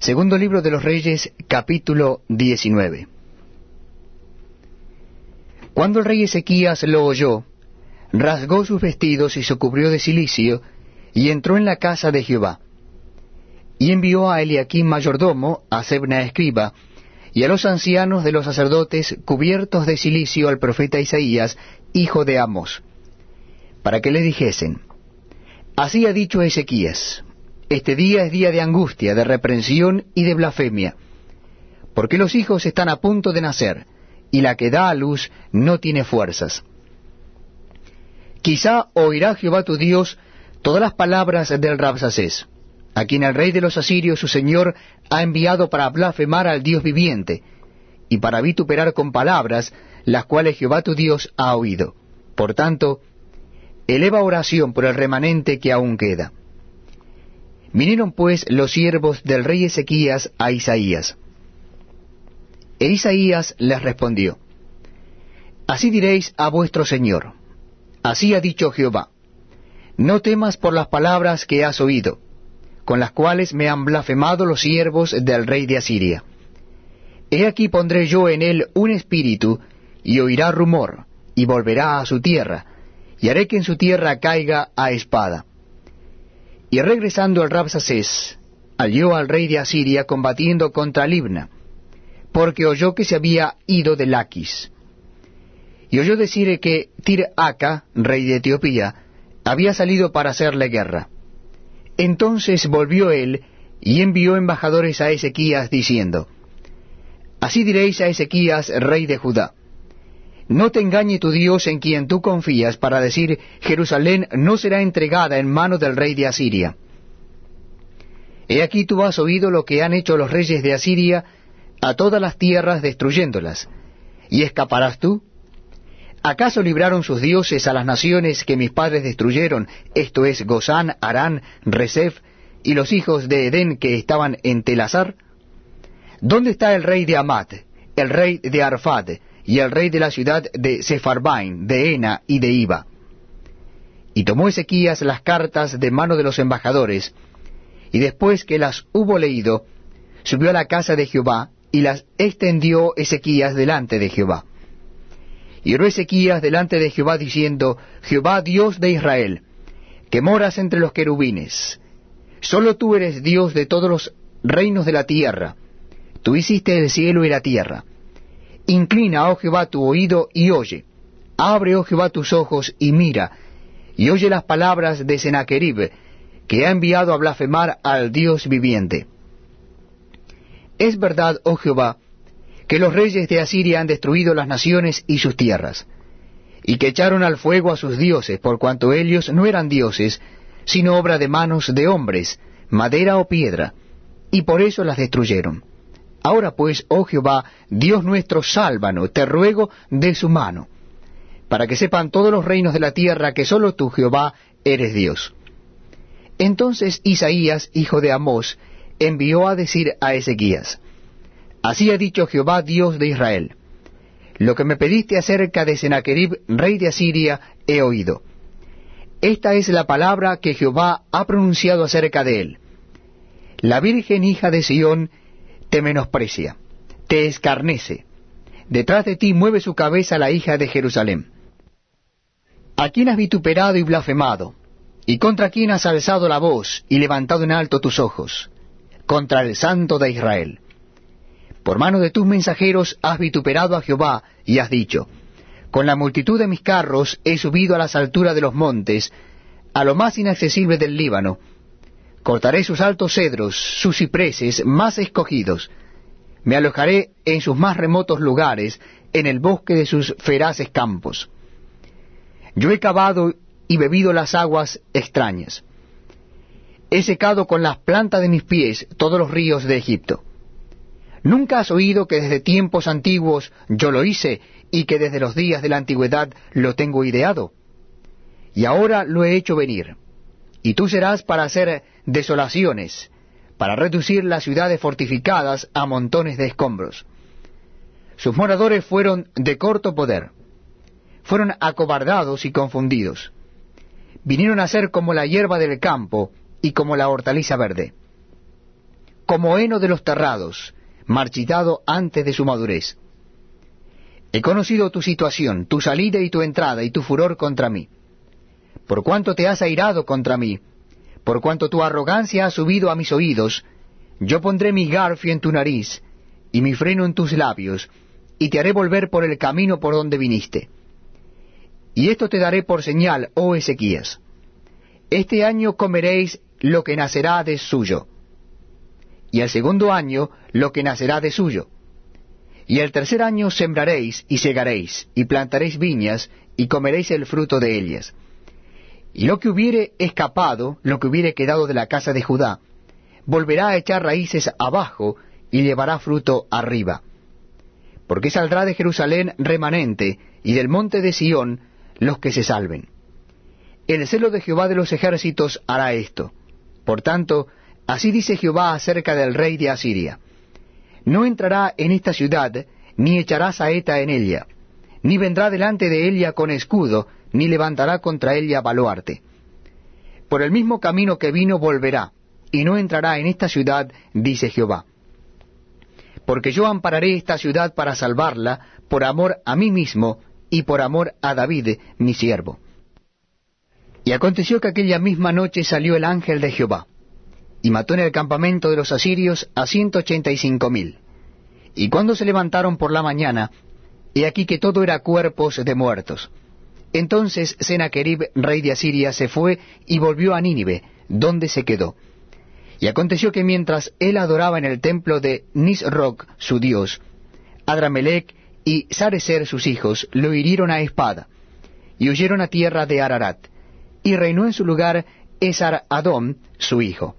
Segundo libro de los Reyes, capítulo 19. Cuando el rey Ezequías lo oyó, rasgó sus vestidos y se cubrió de cilicio, y entró en la casa de Jehová. Y envió a Eliaquim mayordomo, a Sebna escriba, y a los ancianos de los sacerdotes cubiertos de cilicio al profeta Isaías, hijo de Amos, para que le dijesen, Así ha dicho Ezequías, este día es día de angustia, de reprensión y de blasfemia, porque los hijos están a punto de nacer, y la que da a luz no tiene fuerzas. Quizá oirá Jehová tu Dios todas las palabras del Rabsacés, a quien el rey de los asirios su señor ha enviado para blasfemar al Dios viviente, y para vituperar con palabras las cuales Jehová tu Dios ha oído. Por tanto, eleva oración por el remanente que aún queda. Vinieron pues los siervos del rey Ezequías a Isaías. E Isaías les respondió, Así diréis a vuestro Señor, así ha dicho Jehová, no temas por las palabras que has oído, con las cuales me han blasfemado los siervos del rey de Asiria. He aquí pondré yo en él un espíritu, y oirá rumor, y volverá a su tierra, y haré que en su tierra caiga a espada y regresando al Rabsacés, halló al rey de Asiria combatiendo contra Libna, porque oyó que se había ido de Laquis. Y oyó decir que Tir-Aca, rey de Etiopía, había salido para hacerle guerra. Entonces volvió él y envió embajadores a Ezequías diciendo, Así diréis a Ezequías, rey de Judá, no te engañe tu Dios en quien tú confías para decir, Jerusalén no será entregada en mano del rey de Asiria. He aquí tú has oído lo que han hecho los reyes de Asiria a todas las tierras destruyéndolas. ¿Y escaparás tú? ¿Acaso libraron sus dioses a las naciones que mis padres destruyeron, esto es Gozán, Arán, Resef y los hijos de Edén que estaban en Telazar? ¿Dónde está el rey de Amat, el rey de Arfad, y el rey de la ciudad de Sepharbaim, de Ena y de Iba. Y tomó Ezequías las cartas de mano de los embajadores, y después que las hubo leído, subió a la casa de Jehová, y las extendió Ezequías delante de Jehová. Y oró Ezequías delante de Jehová diciendo, Jehová Dios de Israel, que moras entre los querubines, solo tú eres Dios de todos los reinos de la tierra, tú hiciste el cielo y la tierra. Inclina, oh Jehová, tu oído y oye. Abre, oh Jehová, tus ojos y mira, y oye las palabras de Sennacherib, que ha enviado a blasfemar al Dios viviente. Es verdad, oh Jehová, que los reyes de Asiria han destruido las naciones y sus tierras, y que echaron al fuego a sus dioses, por cuanto ellos no eran dioses, sino obra de manos de hombres, madera o piedra, y por eso las destruyeron. Ahora pues, oh Jehová, Dios nuestro, sálvanos, te ruego de su mano, para que sepan todos los reinos de la tierra que sólo tú, Jehová, eres Dios. Entonces Isaías, hijo de Amós, envió a decir a Ezequías, Así ha dicho Jehová, Dios de Israel, lo que me pediste acerca de Sennacherib, rey de Asiria, he oído. Esta es la palabra que Jehová ha pronunciado acerca de él. La Virgen hija de Sión te menosprecia, te escarnece. Detrás de ti mueve su cabeza la hija de Jerusalén. ¿A quién has vituperado y blasfemado? ¿Y contra quién has alzado la voz y levantado en alto tus ojos? Contra el Santo de Israel. Por mano de tus mensajeros has vituperado a Jehová y has dicho, Con la multitud de mis carros he subido a las alturas de los montes, a lo más inaccesible del Líbano, Cortaré sus altos cedros, sus cipreses más escogidos. Me alojaré en sus más remotos lugares, en el bosque de sus feraces campos. Yo he cavado y bebido las aguas extrañas. He secado con las plantas de mis pies todos los ríos de Egipto. ¿Nunca has oído que desde tiempos antiguos yo lo hice y que desde los días de la antigüedad lo tengo ideado? Y ahora lo he hecho venir y tú serás para hacer desolaciones, para reducir las ciudades fortificadas a montones de escombros. Sus moradores fueron de corto poder, fueron acobardados y confundidos. Vinieron a ser como la hierba del campo y como la hortaliza verde. como heno de los terrados, marchitado antes de su madurez. He conocido tu situación, tu salida y tu entrada, y tu furor contra mí. Por cuanto te has airado contra mí, por cuanto tu arrogancia ha subido a mis oídos, yo pondré mi garfio en tu nariz, y mi freno en tus labios, y te haré volver por el camino por donde viniste. Y esto te daré por señal, oh Ezequías. Este año comeréis lo que nacerá de suyo, y el segundo año lo que nacerá de suyo y el tercer año sembraréis y segaréis, y plantaréis viñas, y comeréis el fruto de ellas. Y lo que hubiere escapado, lo que hubiere quedado de la casa de Judá, volverá a echar raíces abajo, y llevará fruto arriba. Porque saldrá de Jerusalén remanente, y del monte de Sión los que se salven. El celo de Jehová de los ejércitos hará esto. Por tanto, así dice Jehová acerca del rey de Asiria no entrará en esta ciudad, ni echará saeta en ella, ni vendrá delante de ella con escudo, ni levantará contra ella baluarte. Por el mismo camino que vino volverá, y no entrará en esta ciudad, dice Jehová. Porque yo ampararé esta ciudad para salvarla, por amor a mí mismo, y por amor a David, mi siervo. Y aconteció que aquella misma noche salió el ángel de Jehová, y mató en el campamento de los asirios a ciento ochenta y cinco mil. Y cuando se levantaron por la mañana, he aquí que todo era cuerpos de muertos. Entonces Sennacherib, rey de Asiria, se fue y volvió a Nínive, donde se quedó. Y aconteció que mientras él adoraba en el templo de Nisroch, su dios, Adramelech y Sarecer, sus hijos, lo hirieron a espada, y huyeron a tierra de Ararat, y reinó en su lugar Esar Adom, su hijo.